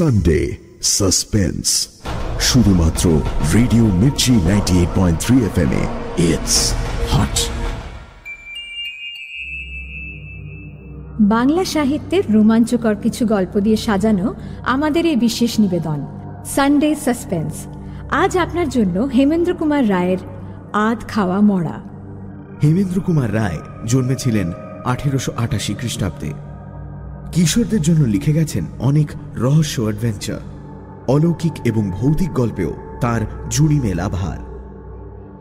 Sunday suspense শুধুমাত্র radio Mirchi ninety eight point three F M it's hot Bangla সাহিত্যের রোমাঞ্চকর কিছু গল্প দিয়ে সাজানো আমাদের এই বিশেষ নিবেদন সানডে সাসপেন্স আজ আপনার জন্য হেমেন্দ্র কুমার রায়ের আধ খাওয়া মরা। হেমেন্দ্র কুমার রায় জন্মেছিলেন আঠেরোশো আটাশি খ্রিস্টাব্দে। কিশোরদের জন্য লিখে গেছেন অনেক রহস্য অ্যাডভেঞ্চার অলৌকিক এবং ভৌতিক গল্পেও তার জুড়ি মেলা ভার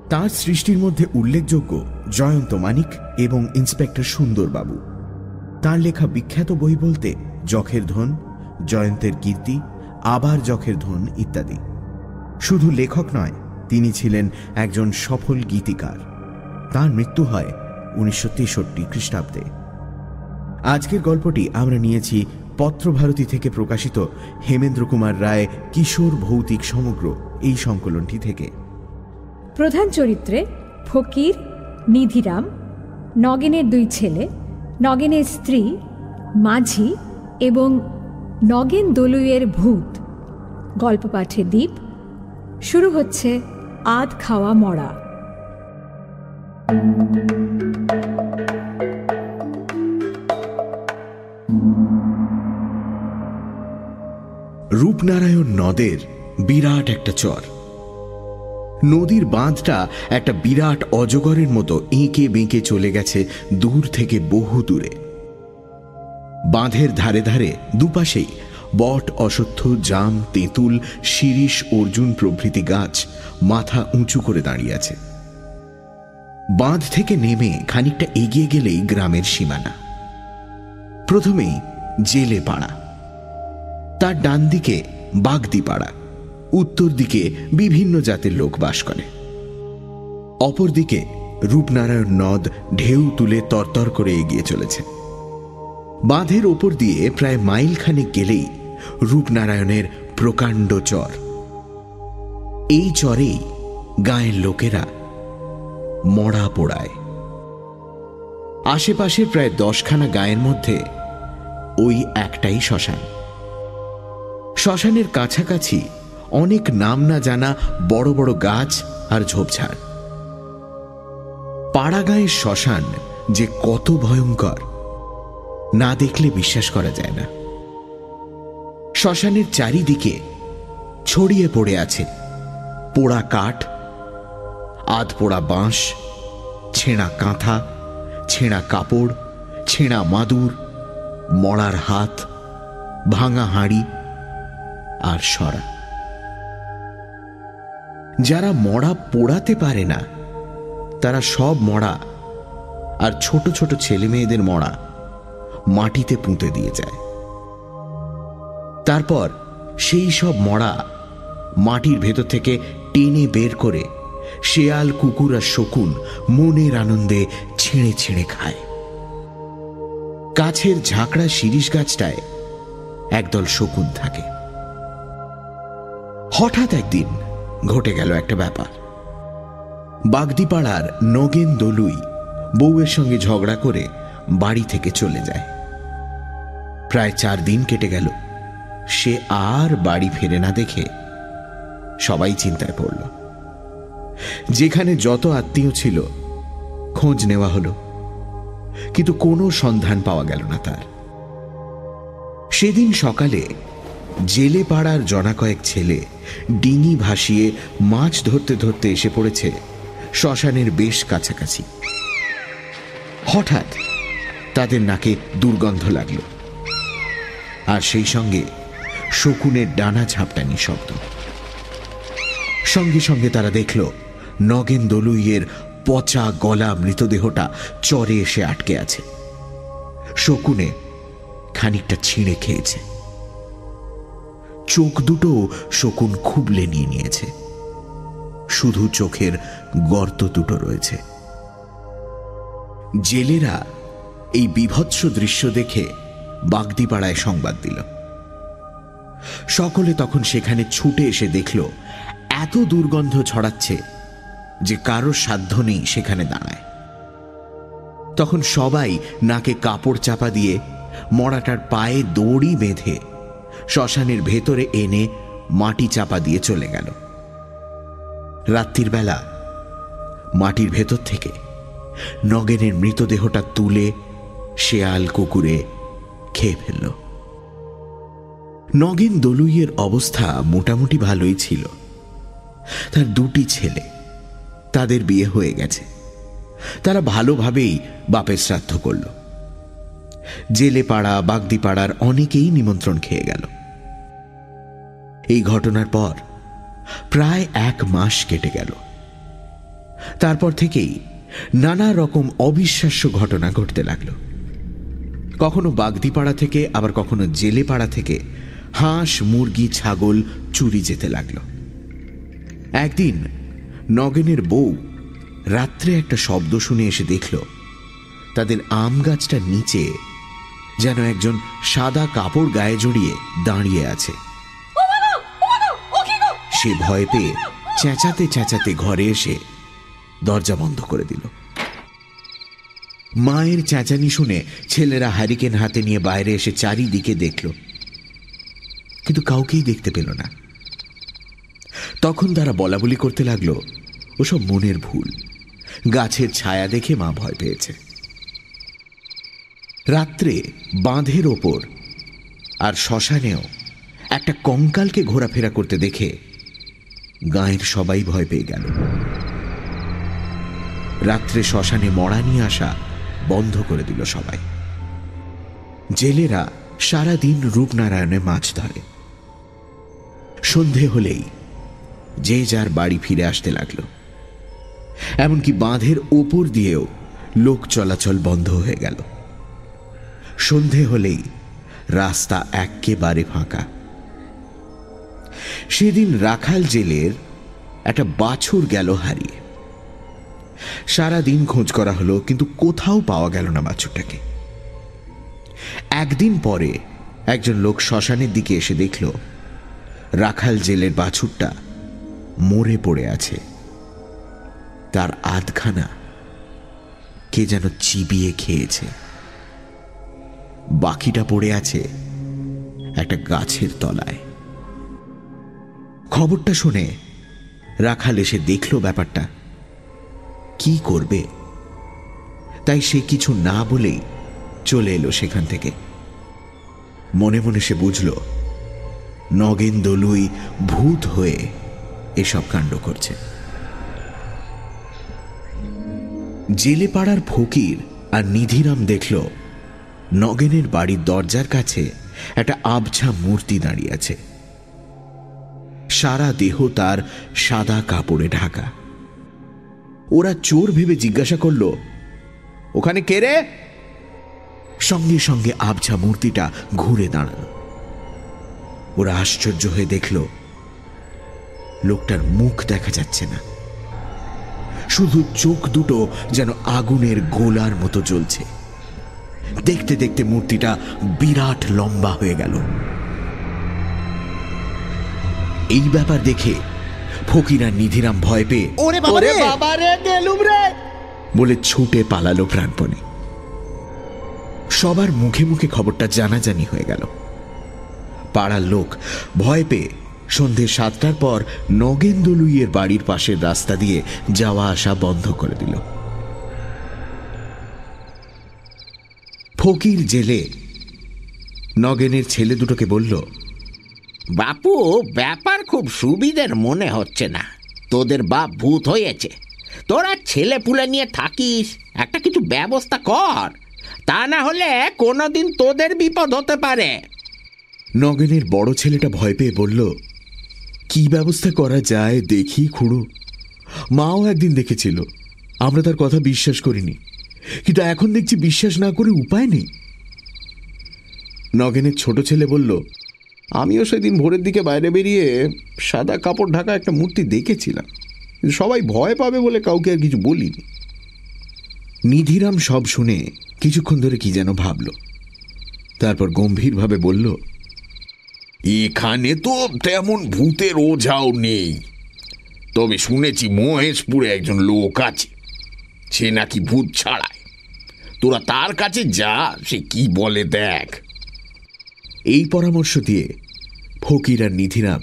তার সৃষ্টির মধ্যে উল্লেখযোগ্য জয়ন্ত মানিক এবং ইন্সপেক্টর সুন্দরবাবু। তার লেখা বিখ্যাত বই বলতে যখের ধন, জয়ন্তের কীর্তি, আবার যখের ধন ইত্যাদি। শুধু লেখক নয়, তিনি ছিলেন একজন সফল গীতিকার। তার মৃত্যু হয় উনিশশো তেষট্টি খ্রিস্টাব্দে। আজকের গল্পটি আমরা নিয়েছি পত্রভারতী থেকে প্রকাশিত হেমেন্দ্র কুমার রায় কিশোর ভৌতিক সমগ্র এই সংকলনটি থেকে। প্রধান চরিত্রে ফকির, নিধিরাম, নগেনের দুই ছেলে, নগেনের স্ত্রী, মাঝি এবং নগেন দলুইয়ের ভূত। গল্প পাঠে দ্বীপ শুরু হচ্ছে আধ খাওয়া মরা। রূপনারায়ণ নদের বিরাট একটা চর। নদীর বাঁধটা একটা বিরাট অজগরের মতো এঁকে বেঁকে চলে গেছে দূর থেকে বহু দূরে। বাঁধের ধারে ধারে দুপাশেই বট, অশ্বত্থ, জাম, তেঁতুল, শিরিষ, অর্জুন প্রভৃতি গাছ মাথা উঁচু করে দাঁড়িয়ে আছে। বাঁধ থেকে নেমে খানিকটা এগিয়ে গেলেই গ্রামের সীমানা। প্রথমেই জেলে পাড়া। তার ডান দিকে বাগদি পাড়া উত্তর দিকে বিভিন্ন জাতের লোক বাস করে। অপরদিকে রূপনারায়ণ নদ ঢেউ তুলে তরতর করে এগিয়ে চলেছে। বাঁধের ওপর দিয়ে প্রায় মাইল খানেক গেলেই রূপনারায়ণের প্রকাণ্ড চর। এই চরেই গায়ের লোকেরা মরা পোড়ায়। আশেপাশের প্রায় দশখানা গায়ের মধ্যে ওই একটাই শ্মশান। শ্মশানের কাছাকাছি অনেক নাম না জানা বড় বড় গাছ আর ঝোপঝাড়। পাড়াগাঁয়ের শ্মশান যে কত ভয়ঙ্কর, না দেখলে বিশ্বাস করা যায় না। শ্মশানের চারিদিকে ছড়িয়ে পড়ে আছে পোড়া কাঠ আধ পোড়া বাঁশ, ছেঁড়া কাঁথা, ছেঁড়া কাপড়, ছেঁড়া মাদুর মরার হাত, ভাঙা হাঁড়ি আর সরা যারা মরা পোড়াতে পারে না, তারা সব মরা, আর ছোট ছোট ছেলে মেয়েদের মরা মাটিতে পুঁতে দিয়ে যায়। তারপর সেই সব মরা মাটির ভেতর থেকে টেনে বের করে শেয়াল, কুকুর আর শকুন মনের আনন্দে ছেড়ে ছেড়ে খায়। কাছের ঝাঁকড়া শিরিষ গাছটায় একদল শকুন থাকে। হঠাৎ একদিন ঘটে গেল একটা ব্যাপার। বাগদিপাড়ার নগেন দলুই বউয়ের সঙ্গে ঝগড়া করে বাড়ি থেকে চলে যায়। প্রায় চার দিন কেটে গেল। সে আর বাড়ি ফেরে না দেখে সবাই চিন্তায় পড়ল। যেখানে যত আত্মীয় ছিল, খোঁজ নেওয়া হলো। কিন্তু কোনো সন্ধান পাওয়া গেল না তার। সেদিন সকালে জেলে পাড়ার জনা কয়েক ছেলে ডিঙি ভাসিয়ে মাছ ধরতে ধরতে এসে পড়েছে শ্মশানের বেশ কাছাকাছি। হঠাৎ তাদের নাকে দুর্গন্ধ লাগল। আর সেই সঙ্গে শকুনের ডানা ঝাপটানি শব্দ। সঙ্গে সঙ্গে তারা দেখল নগেন দলুইয়ের পচা গলা মৃতদেহটা চরে এসে আটকে আছে। শকুনে খানিকটা ছিঁড়ে খেয়েছে। চোখ দুটো শকুন খুবলে নিয়ে নিয়েছে। শুধু চোখের গর্ত দুটো রয়েছে। জেলেরা এই বিভৎস দৃশ্য দেখে বাগদিপাড়ায় সংবাদ দিল। সকলে তখন সেখানে ছুটে এসে দেখল, এত দুর্গন্ধ ছড়াচ্ছে যে কারও সাধ্য নেই সেখানে দাঁড়ায়। তখন সবাই নাকে কাপড় চাপা দিয়ে মরাটার পায়ে দড়ি বেঁধে শ্মশানের ভেতরে এনে মাটি চাপা দিয়ে চলে গেল। রাত্রির বেলা মাটির ভেতর থেকে নগেনের মৃতদেহটা তুলে শেয়াল কুকুরে খেয়ে ফেলল। নগেন দলুইয়ের অবস্থা মোটামুটি ভালোই ছিল। তার দুটি ছেলে, তাদের বিয়ে হয়ে গেছে। তারা ভালোভাবেই বাপের শ্রাদ্ধ করল। জেলে পাড়া বাগদি পাড়ার অনেকেই নিমন্ত্রণ খেয়ে গেল। এই ঘটনার পর প্রায় এক মাস কেটে গেল। তারপর থেকেই নানা রকম অবিশ্বাস্য ঘটনা ঘটতে লাগল। কখনো বাগদিপাড়া থেকে, আবার কখনো জেলে পাড়া থেকে হাঁস, মুরগি, ছাগল চুরি যেতে লাগল। একদিন নগেনের বউ রাত্রে একটা শব্দ শুনে এসে দেখল, তাদের আম গাছটার নিচে যেন একজন সাদা কাপড় গায়ে জড়িয়ে দাঁড়িয়ে আছে। সে ভয় পেয়ে চেঁচাতে চেঁচাতে ঘরে এসে দরজা বন্ধ করে দিল। মায়ের চেঁচানি শুনে ছেলেরা হারিকেন হাতে নিয়ে বাইরে এসে চারিদিকে দেখল। কিন্তু কাউকেই দেখতে পেল না। তখন তারা বলা বলি করতে লাগল, ওসব মনের ভুল। গাছের ছায়া দেখে মা ভয় পেয়েছে। রাত্রে বাঁধের ওপর আর শ্মশানেও একটা কঙ্কালকে ঘোরাফেরা করতে দেখে গাঁয়ের সবাই ভয় পেয়ে গেল। রাত্রে শ্মশানে মরা নিয়ে আসা বন্ধ করে দিল সবাই। জেলেরা সারাদিন রূপনারায়ণে মাছ ধরে। সন্ধে হলেই যে যার বাড়ি ফিরে আসতে লাগল। এমনকি বাঁধের ওপর দিয়েও লোক চলাচল বন্ধ হয়ে গেল। সন্ধে হলেই রাস্তা একেবারে ফাঁকা। সেদিন রাখাল জেলের একটা বাছুর গেল হারিয়ে। সারা দিন খোঁজ করা হলো, কিন্তু কোথাও পাওয়া গেল না বাছুরটাকে। একদিন পরে একজন লোক শ্মশানের দিকে এসে দেখল, রাখাল জেলের বাছুরটা মরে পড়ে আছে। তার আধখানা কে যেন চিবিয়ে খেয়েছে। বাকিটা পড়ে আছে একটা গাছের তলায়। খবরটা শুনে রাখাল এসে দেখল ব্যাপারটা। কি করবে? তাই সে কিছু না বলেই চলে এলো সেখান থেকে। মনে মনে সে বুঝল নগেন দলুই ভূত হয়ে এসব কাণ্ড করছে। জেলে পাড়ার ফকির আর নিধিরাম দেখল, নগেনের বাড়ির দরজার কাছে একটা আবছা মূর্তি দাঁড়িয়ে আছে। সারা দেহ তার সাদা কাপড়ে ঢাকা। ওরা চোর ভেবে জিজ্ঞাসা করল, ওখানে কে সঙ্গে সঙ্গে আবছা মূর্তিটা ঘুরে দাঁড়াল। ওরা আশ্চর্য হয়ে দেখল, লোকটার মুখ দেখা যাচ্ছে না। শুধু চোখ দুটো যেন আগুনের গোলার মতো জ্বলছে। দেখতে দেখতে মূর্তিটা বিরাট লম্বা হয়ে গেল। এই ব্যাপার দেখে ফকিরা নিধিরাম ভয় পেয়ে ওরে বাবা রে গেলুম রে! বলে ছুটে পালালো প্রাণপণে। সবার মুখে মুখে খবরটা জানাজানি হয়ে গেল। পাড়ার লোক ভয় পেয়ে সন্ধে সাতটার পর নগেন্দলুইয়ের বাড়ির পাশের রাস্তা দিয়ে যাওয়া আসা বন্ধ করে দিল। ফকির জেলে নগেনের ছেলে দুটোকে বলল বাপু ব্যাপার খুব সুবিধের মনে হচ্ছে না। তোদের বাপ ভূত হয়েছে। তোরা ছেলে পুলে নিয়ে থাকিস, একটা কিছু ব্যবস্থা কর। তা না হলে কোনোদিন তোদের বিপদ হতে পারে। নগেনের বড় ছেলেটা ভয় পেয়ে বলল, কি ব্যবস্থা করা যায় দেখি খুড়ো। মাও একদিন দেখেছিল, আমরা তার কথা বিশ্বাস করিনি। কিন্তু এখন দেখছি বিশ্বাস না করে উপায় নেই। নগেনের ছোট ছেলে বলল আমিও সেদিন ভোরের দিকে বাইরে বেরিয়ে সাদা কাপড় ঢাকা একটা মূর্তি দেখেছিলাম। সবাই ভয় পাবে বলে কাউকে আর কিছু বলিনি। নিধিরাম সব শুনে কিছুক্ষণ ধরে কি যেন ভাবল। তারপর গম্ভীরভাবে বলল, এখানে তো তেমন ভূতের ওঝাও নেই। তবে শুনেছি মহেশপুরে একজন লোক আছে। সে নাকি ভূত ছাড়ায়। তোরা তার কাছে যা, সে কি বলে দেখ। এই পরামর্শ দিয়ে ফকির আর নিধিরাম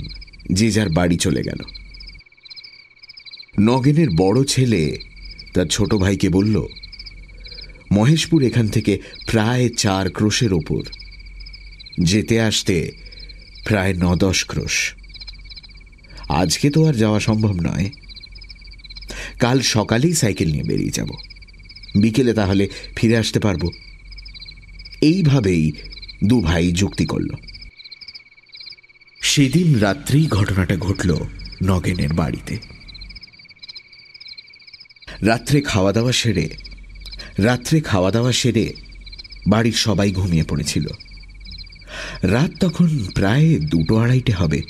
যে যার বাড়ি চলে গেল। নগেনের বড় ছেলে তার ছোট ভাইকে বলল, মহেশপুর এখান থেকে প্রায় চার ক্রোশের ওপর। যেতে আসতে প্রায় ন দশ ক্রোশ। আজকে তো আর যাওয়া সম্ভব নয়। কাল সকালেই সাইকেল নিয়ে বেরিয়ে যাব। বিকেলে তাহলে ফিরে আসতে পারব। এইভাবেই দু ভাই যুক্তি করল। সেদিন রাত্রেই ঘটনাটা ঘটল নগেনের বাড়িতে। রাত্রে খাওয়া দাওয়া সেরে, রাত্রে খাওয়া দাওয়া সেরে বাড়ির সবাই ঘুমিয়ে পড়েছিল। রাত তখন প্রায় দুটো আড়াইটে হবে।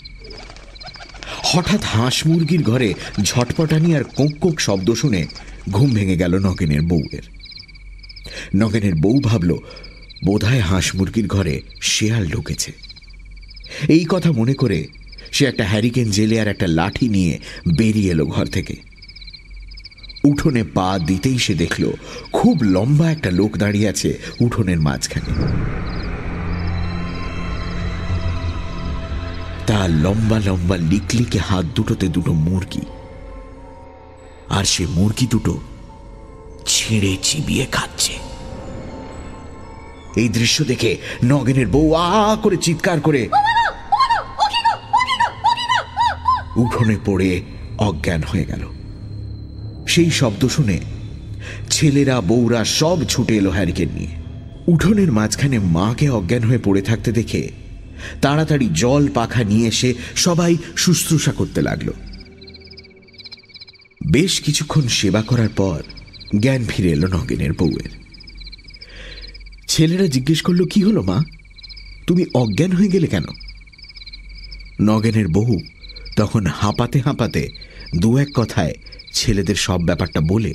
হঠাৎ হাঁস মুরগির ঘরে ঝটপটানি আর কোঁক কোঁক শব্দ শুনে ঘুম ভেঙে গেল নগেনের বউয়ের। নগেনের বউ ভাবল বোধহয় হাঁস মুরগির ঘরে শেয়াল ঢুকেছে। এই কথা মনে করে সে একটা হ্যারিকেন জেলে আর একটা লাঠি নিয়ে বেরিয়ে এলো ঘর থেকে। উঠোনে পা দিতেই সে দেখল, খুব লম্বা একটা লোক দাঁড়িয়ে আছে উঠোনের মাঝখানে। তার লম্বা লম্বা লিকলিকে হাত দুটোতে দুটো মুরগি। আর সে মুরগি দুটো ছিঁড়ে চিবিয়ে খাচ্ছে। এই দৃশ্য দেখে নগেনের বউ আ করে চিৎকার করে উঠোনে পড়ে অজ্ঞান হয়ে গেল। সেই শব্দ শুনে ছেলেরা বউরা সব ছুটে এলো হ্যারিকেন নিয়ে। উঠোনের মাঝখানে মাকে অজ্ঞান হয়ে পড়ে থাকতে দেখে তাড়াতাড়ি জল পাখা নিয়ে এসে সবাই শুশ্রূষা করতে লাগল। বেশ কিছুক্ষণ সেবা করার পর জ্ঞান ফিরে এলো নগেনের বউয়ের। ছেলেরা জিজ্ঞেস করল, কি হলো মা? তুমি অজ্ঞান হয়ে গেলে কেন? নগেনের বহু তখন হাঁপাতে হাঁপাতে দু এক কথায় ছেলেদের সব ব্যাপারটা বলে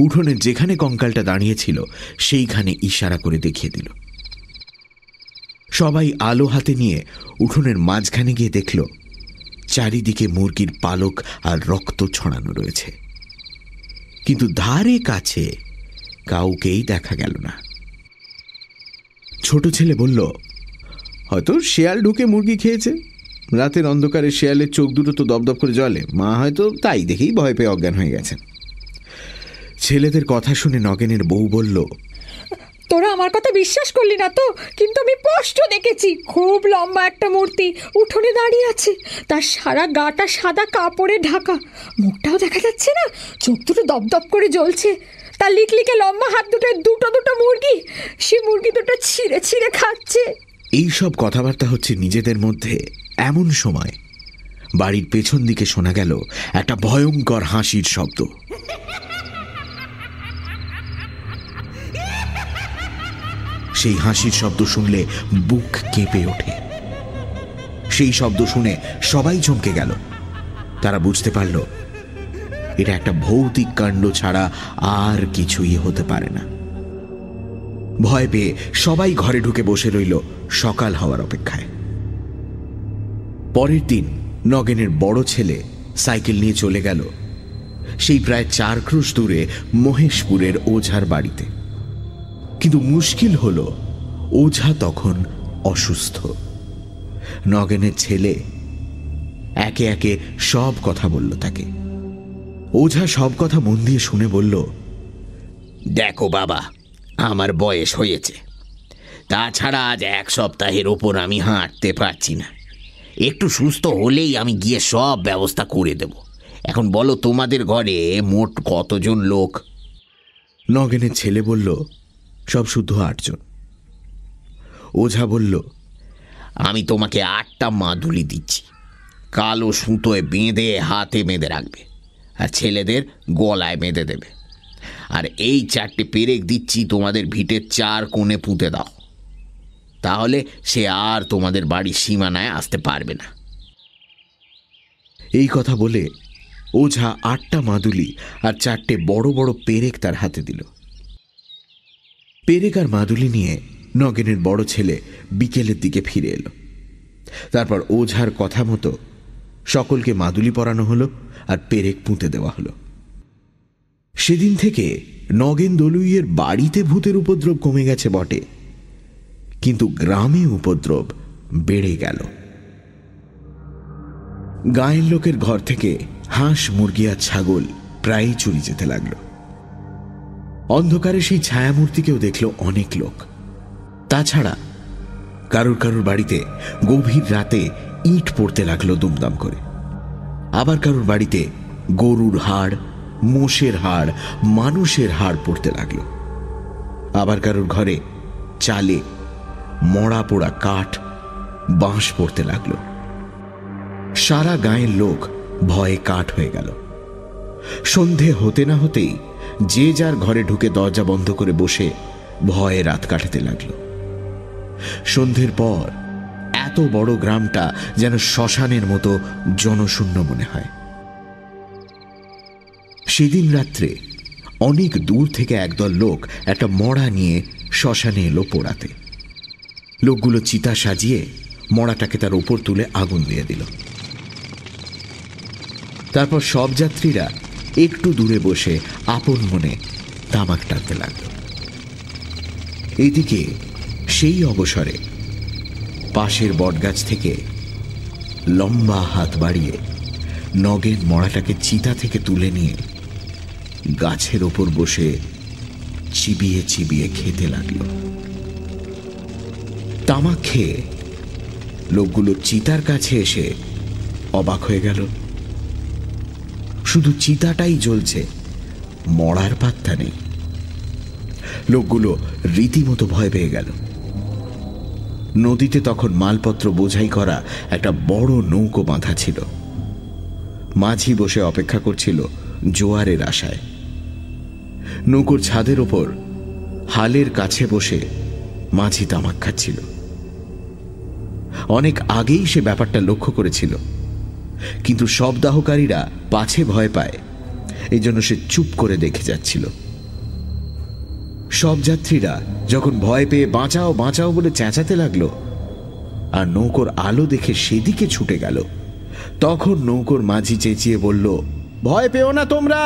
উঠোনে যেখানে কঙ্কালটা দাঁড়িয়েছিল, সেইখানে ইশারা করে দেখিয়ে দিল। সবাই আলো হাতে নিয়ে উঠোনের মাঝখানে গিয়ে দেখল, চারিদিকে মুরগির পালক আর রক্ত ছড়ানো রয়েছে। কিন্তু ধারে কাছে কাউকেই দেখা গেল না। ছোট ছেলে বলল, হয়তো শেয়াল ঢুকে মুরগি খেয়েছে। রাতের অন্ধকারে শেয়ালের চোখ দুটো তো দপদপ করে জলে মা হয়তো তাই দেখেই ভয় পেয়ে অজ্ঞান হয়ে গেছেন ছেলেদের কথা শুনে নগেনের বউ বলল, তোরা আমার কথা বিশ্বাস করলি না তো? কিন্তু আমি স্পষ্ট দেখেছি, খুব লম্বা একটা মূর্তি উঠোনে দাঁড়িয়ে আছে। তার সারা গাটা সাদা কাপড়ে ঢাকা। মুখটাও দেখা যাচ্ছে না, চোখ দুটো দপদপ করে জ্বলছে। তার লিকলিকে লম্বা হাত দুটোয় দুটো দুটো মুরগি। সে মুরগি দুটো ছিঁড়ে ছিঁড়ে খাচ্ছে। এই সব কথাবার্তা হচ্ছে নিজেদের মধ্যে এমন সময়। বাড়ির পেছন দিকে শোনা গেল একটা ভয়ঙ্কর হাসির শব্দ। সেই হাসির শব্দ শুনলে বুক কেঁপে ওঠে। সেই শব্দ শুনে সবাই চমকে গেল। তারা বুঝতে পারল এটা একটা ভৌতিক কাণ্ড ছাড়া আর কিছুই হতে পারে না। ভয় পেয়ে সবাই ঘরে ঢুকে বসে রইল সকাল হওয়ার অপেক্ষায়। পরের দিন নগেনের বড় ছেলে সাইকেল নিয়ে চলে গেল। সেই প্রায় চার ক্রুশ দূরে মহেশপুরের ওঝার বাড়িতে। কিন্তু মুশকিল হল, ওঝা তখন অসুস্থ। নগেনের ছেলে একে একে সব কথা বলল তাকে। ওঝা সব কথা মন দিয়ে শুনে বলল দেখো বাবা আমার বয়স হয়েছে। তাছাড়া আজ এক সপ্তাহের ওপর আমি হাঁটতে পারছি না। একটু সুস্থ হলেই আমি গিয়ে সব ব্যবস্থা করে দেব। এখন বলো তোমাদের ঘরে মোট কতজন লোক? নগেনের ছেলে বলল সব শুদ্ধ আটজন। ওঝা বলল আমি তোমাকে আটটা মাদুলি দিচ্ছি। কালো সুতোয় বেঁধে হাতে বেঁধে রাখবে। আর ছেলেদের গলায় বেঁধে দেবে। আর এই চারটে পেরেক দিচ্ছি তোমাদের ভিটের চার কোণে পুঁতে দাও। তাহলে সে আর তোমাদের বাড়ির সীমানায় আসতে পারবে না। এই কথা বলে ওঝা আটটা মাদুলি আর চারটে বড় বড় পেরেক তার হাতে দিল। পেরেক আর মাদুলি নিয়ে নগেনের বড় ছেলে বিকেলের দিকে ফিরে এলো। তারপর ওঝার কথা মতো সকলকে মাদুলি পরানো হলো আর পেরেক পুঁতে দেওয়া হলো। সেদিন থেকে নগেন দলুইয়ের বাড়িতে ভূতের উপদ্রব কমে গেছে বটে। কিন্তু গ্রামে উপদ্রব বেড়ে গেল। গায়ের লোকের ঘর থেকে হাঁস, মুরগি আর ছাগল প্রায়ই চুরি যেতে লাগল। অন্ধকারে সেই ছায়ামূর্তিকেও দেখল অনেক লোক। তাছাড়া কারুর কারুর বাড়িতে গভীর রাতে ইট পড়তে লাগল দুমদাম করে। আবার কারোর বাড়িতে গরুর হাড়, মোষের হাড়, মানুষের হাড় পড়তে লাগল। আবার কারোর ঘরে চালে, মরা পোড়া কাঠ, বাঁশ পড়তে লাগল। সারা গায়ের লোক ভয়ে কাঠ হয়ে গেল। সন্ধে হতে না হতেই যে যার ঘরে ঢুকে দরজা বন্ধ করে বসে ভয়ে রাত কাটাতে লাগল। সন্ধ্যের পর এত বড় গ্রামটা যেন শ্মশানের মতো জনশূন্য মনে হয়। সেদিন রাত্রে অনেক দূর থেকে একদল লোক একটা মড়া নিয়ে শ্মশানে এলো পোড়াতে। লোকগুলো চিতা সাজিয়ে মড়াটাকে তার উপর তুলে আগুন দিয়ে দিল। তারপর সব যাত্রীরা একটু দূরে বসে আপন মনে তামাক টানতে লাগল। এদিকে সেই অবসরে পাশের বটগাছ থেকে লম্বা হাত বাড়িয়ে নগের মড়াটাকে চিতা থেকে তুলে নিয়ে গাছের ওপর বসে চিবিয়ে চিবিয়ে খেতে লাগল। তামাক খেয়ে লোকগুলো চিতার কাছে এসে অবাক হয়ে গেল। শুধু চিতাটাই জ্বলছে মরার পাত্তা নেই। লোকগুলো রীতিমতো ভয় পেয়ে গেল। নদীতে তখন মালপত্র বোঝাই করা একটা বড় নৌকো বাঁধা ছিল। মাঝি বসে অপেক্ষা করছিল জোয়ারের আশায়। নৌকোর ছাদের ওপর হালের কাছে বসে মাঝি তামাক খাচ্ছিল। অনেক আগেই সে ব্যাপারটা লক্ষ্য করেছিল। কিন্তু সব দাহকারীরা পাছে ভয় পায় এই জন্য সে চুপ করে দেখে যাচ্ছিল। সব যাত্রীরা যখন ভয় পেয়ে বাঁচাও বাঁচাও বলে চেঁচাতে লাগল, আর নৌকোর আলো দেখে সেদিকে ছুটে গেল। তখন নৌকোর মাঝি চেঁচিয়ে বলল, ভয় পেও না তোমরা।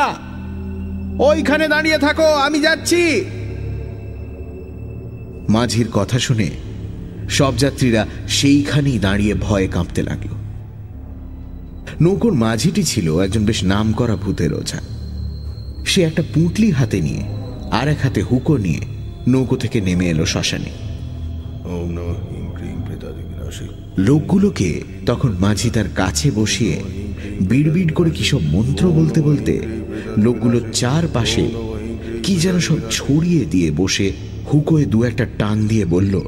ওইখানে দাঁড়িয়ে থাকো, আমি যাচ্ছি। মাঝির কথা শুনে সব যাত্রীরা সেইখানেই দাঁড়িয়ে ভয়ে কাঁপতে লাগল। নৌকোর মাঝিটি ছিল একজন বেশ নাম করা ভূতের ওঝা। সে একটা পুঁটলি হাতে নিয়ে আর এক হাতে হুকো নিয়ে নৌকো থেকে নেমে এলো শ্মশানে। লোকগুলোকে তখন মাঝি তার কাছে বসিয়ে বিড়বিড় করে কিসব মন্ত্র বলতে বলতে লোকগুলো চারপাশে কি যেন সব ছড়িয়ে দিয়ে বসে হুকোয় দু একটা টান দিয়ে বলল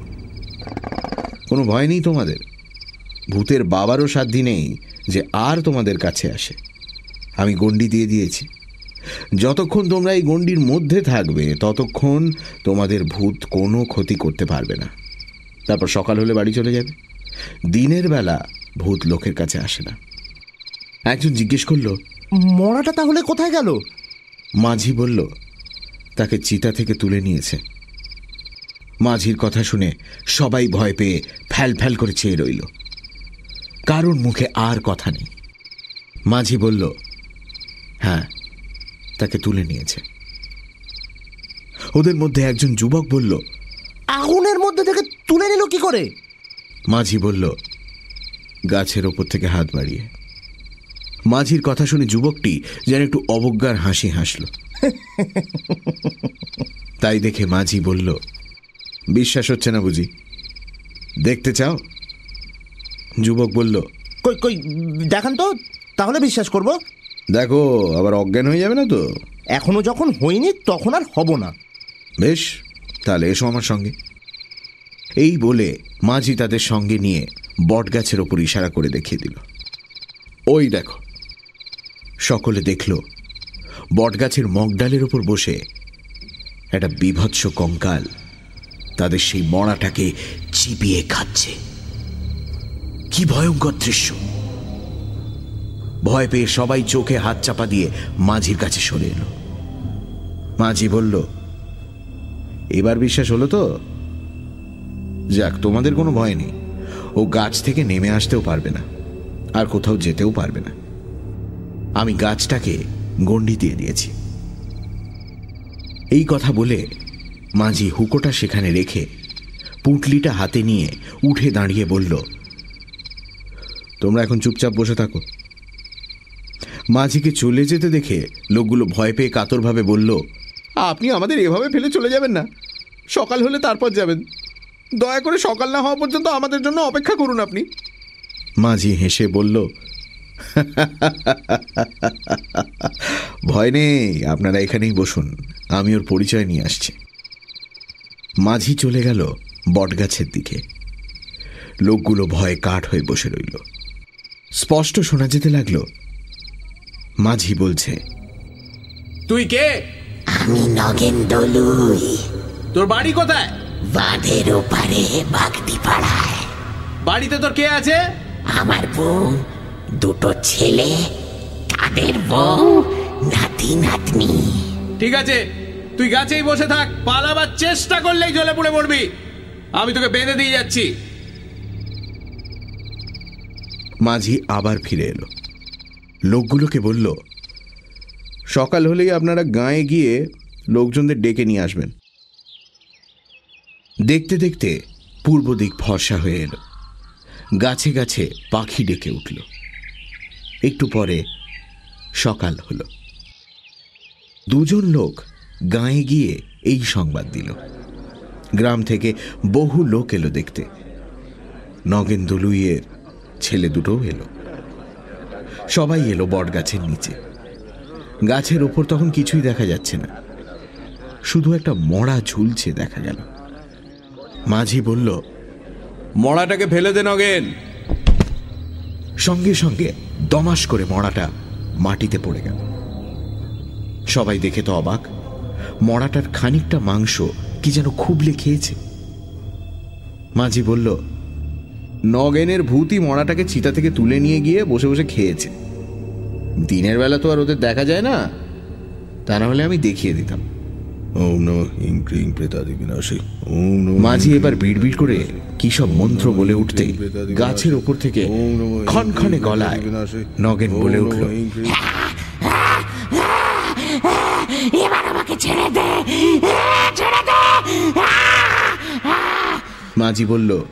কোনো ভয় নেই তোমাদের। ভূতের বাবারও সাধ্যি নেই যে আর তোমাদের কাছে আসে। আমি গণ্ডি দিয়ে দিয়েছি। যতক্ষণ তোমরা এই গণ্ডির মধ্যে থাকবে ততক্ষণ তোমাদের ভূত কোনো ক্ষতি করতে পারবে না। তারপর সকাল হলে বাড়ি চলে যাবে। দিনের বেলা ভূত লোকের কাছে আসে না। একজন জিজ্ঞেস করল মরাটা তাহলে কোথায় গেল? মাঝি বলল তাকে চিতা থেকে তুলে নিয়েছে। মাঝির কথা শুনে সবাই ভয় পেয়ে ফ্যাল ফ্যাল করে চেয়ে রইল। কারোর মুখে আর কথা নেই। মাঝি বলল হ্যাঁ তাকে তুলে নিয়েছে। ওদের মধ্যে একজন যুবক বলল আগুনের মধ্যে থেকে তুলে নিল কি করে? মাঝি বলল গাছের ওপর থেকে হাত বাড়িয়ে। মাঝির কথা শুনে যুবকটি যেন একটু অবজ্ঞার হাসি হাসল। তাই দেখে মাঝি বলল বিশ্বাস হচ্ছে না বুঝি। দেখতে চাও? যুবক বলল কই কই দেখান তো তাহলে বিশ্বাস করব। দেখো আবার অজ্ঞান হয়ে যাবে না তো? এখনও যখন হয়নি তখন আর হব না। বেশ তাহলে এসো আমার সঙ্গে। এই বলে মাঝি তাদের সঙ্গে নিয়ে বটগাছের ওপর ইশারা করে দেখিয়ে দিল। ওই দেখো সকলে দেখল বটগাছের মগডালের ওপর বসে একটা বিভৎস কঙ্কাল তাদের সেই মড়াটাকে চিবিয়ে খাচ্ছে। কি ভয়ঙ্কর দৃশ্য! ভয় পেয়ে সবাই চোখে হাত চাপা দিয়ে মাঝির কাছে সরে এলো। মাঝি বলল, এবার বিশ্বাস হলো তো? যাক, তোমাদের কোনো ভয় নেই। ও গাছ থেকে নেমে আসতেও পারবে না, আর কোথাও যেতেও পারবে না। আমি গাছটাকে গণ্ডি দিয়ে দিয়েছি। এই কথা বলে মাঝি হুকোটা সেখানে রেখে পুটলিটা হাতে নিয়ে উঠে দাঁড়িয়ে বলল, তোমরা এখন চুপচাপ বসে থাকো। মাঝিকে চলে যেতে দেখে লোকগুলো ভয় পেয়ে কাতরভাবে বলল, আপনি আমাদের এভাবে ফেলে চলে যাবেন না। সকাল হলে তারপর যাবেন। দয়া করে সকাল না হওয়া পর্যন্ত আমাদের জন্য অপেক্ষা করুন আপনি। মাঝি হেসে বলল, ভয় নেই, আপনারা এখানেই বসুন। আমি ওর পরিচয় নিয়ে আসছি। মাঝি চলে গেল বটগাছের দিকে। লোকগুলো ভয়ে কাঠ হয়ে বসে রইল। স্পষ্ট শোনা যেতে লাগল মাঝি বলছে তুই কে? আমি নগেন দলুই। তোর বাড়ি কোথায়? বাঁধের ওপারে বাগদি পাড়ায় বাড়িতে তোর কে আছে? আমার বউ দুটো ছেলে তাদের বউ নাতি নাতনি। ঠিক আছে তুই গাছেই বসে থাক পালাবার চেষ্টা করলেই জলে পড়ে পড়বি আমি তোকে বেঁধে দিয়ে যাচ্ছি। মাঝি আবার ফিরে এলো। লোকগুলোকে বলল, সকাল হলেই আপনারা গাঁয়ে গিয়ে লোকজনদের ডেকে নিয়ে আসবেন। দেখতে দেখতে পূর্ব দিক ফর্সা হয়ে এলো। গাছে গাছে পাখি ডেকে উঠল। একটু পরে সকাল হল। দুজন লোক গাঁয়ে গিয়ে এই সংবাদ দিল। গ্রাম থেকে বহু লোক এলো দেখতে। নগেন দলুইয়ের ছেলে দুটোও এলো। সবাই এলো বট গাছের নিচে। গাছের ওপর তখন কিছুই দেখা যাচ্ছে না। শুধু একটা মড়া ঝুলছে দেখা গেল। মাঝি বলল মড়াটাকে ফেলে দে নগেন। সঙ্গে সঙ্গে দমাস করে মড়াটা মাটিতে পড়ে গেল। সবাই দেখে তো অবাক মড়াটার খানিকটা মাংস কি যেন খুবলে খেয়েছে। মাঝি বলল নগেনের ভূতই মড়াটাকে চিতা থেকে তুলে নিয়ে গিয়ে বসে বসে খেয়েছে। দিনের বেলা তো আর ওদের দেখা যায় না। তা না হলে আমি দেখিয়ে দিতাম। মাঝি এবার বিড়বিড় করে কি সব মন্ত্র বলে উঠতে গাছের ওপর থেকে ক্ষণক্ষণে গলায় নগেন বলে উঠল। দে। ছেড়ে দে। মাঝি বলল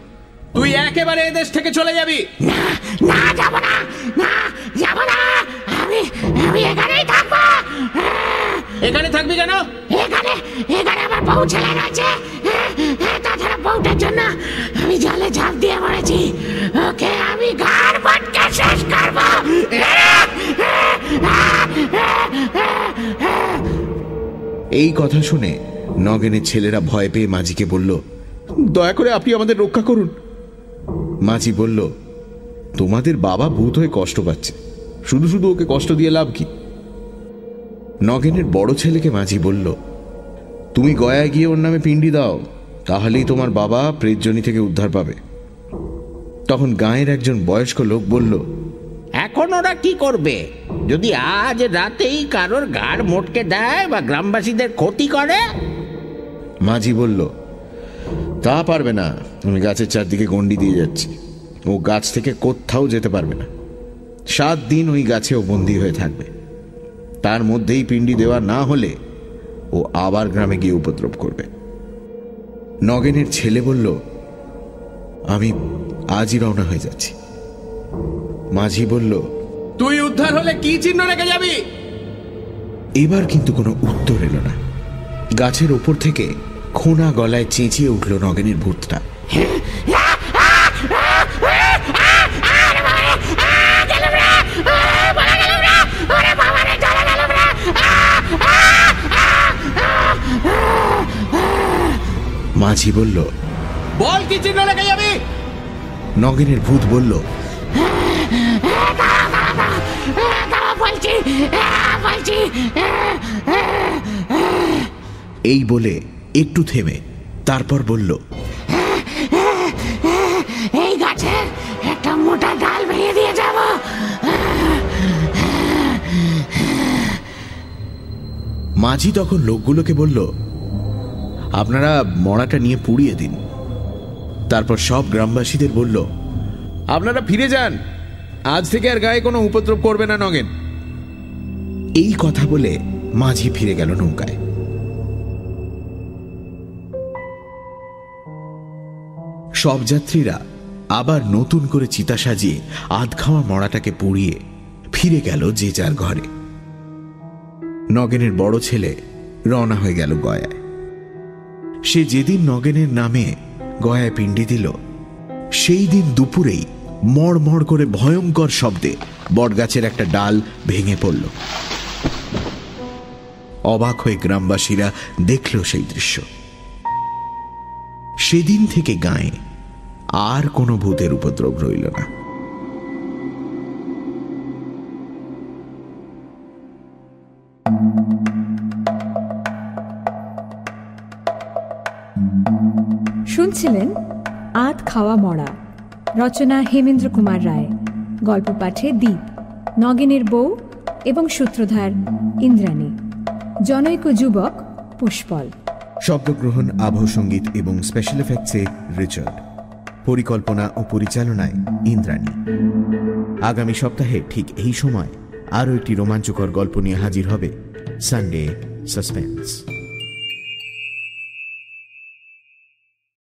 তুই একেবারে এদেশ থেকে চলে যাবি। না যাব না না যাব না। আমি আমি এখানেই থাকব। এখানে থাকবি কেন? এখানে এখানে আমার বউ ছেলে রয়েছে। তাছাড়া বউটার জন্য আমি জলে ঝাঁপ দিয়ে মরেছি। ওকে আমি ঘাড় পাটকে শেষ করব। এই কথা শুনে নগেনের ছেলেরা ভয় পেয়ে মাঝিকে বলল দয়া করে আপনি আমাদের রক্ষা করুন। মাঝি বলল তোমাদের বাবা ভূত হয়ে কষ্ট পাচ্ছে। শুধু শুধু ওকে কষ্ট দিয়ে লাভ কি? নগেনের বড় ছেলেকে মাঝি বলল তুমি গয়ায় গিয়ে ওর নামে পিণ্ডি দাও তাহলেই তোমার বাবা প্রেতজনী থেকে উদ্ধার পাবে। তখন গাঁয়ের একজন বয়স্ক লোক বলল এখন ওরা কি করবে? যদি আজ রাতেই কারোর গাড় মোটকে দেয় বা গ্রামবাসীদের ক্ষতি করে? মাঝি বলল তা পারবে না। আমি গাছের চারদিকে গন্ডি দিয়ে যাচ্ছি। ও গাছ থেকে কোথাও যেতে পারবে না। সাত দিন ওই গাছে ও বন্দি হয়ে থাকবে। তার মধ্যেই পিণ্ডি দেওয়া না হলে ও আবার গ্রামে গিয়ে উপদ্রব করবে। নগেনের ছেলে বলল আমি আজই রওনা হয়ে যাচ্ছি। মাঝি বলল তুই উদ্ধার হলে কি চিহ্ন রেখে যাবি? এবার কিন্তু কোনো উত্তর এলো না। গাছের ওপর থেকে খোনা গলায় চেঁচিয়ে উঠল নগেনের ভূতটা। মাঝি বলল বল কি চিহ্ন রেখে যাবি? নগেনের ভূত বলল এই বলে একটু থেমে তারপর বলল এই গাছের একটা মোটা ডাল ভেঙে দিয়ে যাব। মাঝি তখন লোকগুলোকে বলল আপনারা মড়াটা নিয়ে পুড়িয়ে দিন। তারপর সব গ্রামবাসীদের বলল আপনারা ফিরে যান। আজ থেকে আর গায়ে কোনো উপদ্রব করবে না নগেন। এই কথা বলে মাঝি ফিরে গেল নৌকায়। সব যাত্রীরা আবার নতুন করে চিতা সাজিয়ে আধ খাওয়া মড়াটাকে পুড়িয়ে ফিরে গেল যে যার ঘরে। নগেনের বড় ছেলে রওনা হয়ে গেল গয়ায়। সে যেদিন নগেনের নামে গয়ায় পিণ্ডি দিল, সেই দিন দুপুরেই মড় মড় করে ভয়ঙ্কর শব্দে বটগাছের একটা ডাল ভেঙে পড়ল। অবাক হয়ে গ্রামবাসীরা দেখল সেই দৃশ্য। সেদিন থেকে গায়ে আর কোনো ভূতের উপদ্রব রইল না। শুনছিলেন আত খাওয়া মরা রচনা হেমেন্দ্র কুমার রায় গল্প পাঠে দ্বীপ নগেনের বউ এবং সূত্রধার ইন্দ্রাণী জনৈক যুবক পুষ্পল। শব্দগ্রহণ আবহ সংগীত এবং স্পেশাল এফেক্টসে রিচার্ড। পরিকল্পনা ও পরিচালনায় ইন্দ্রাণী। আগামী সপ্তাহে ঠিক এই সময় আরও একটি রোমাঞ্চকর গল্প নিয়ে হাজির হবে সানডে সাসপেন্স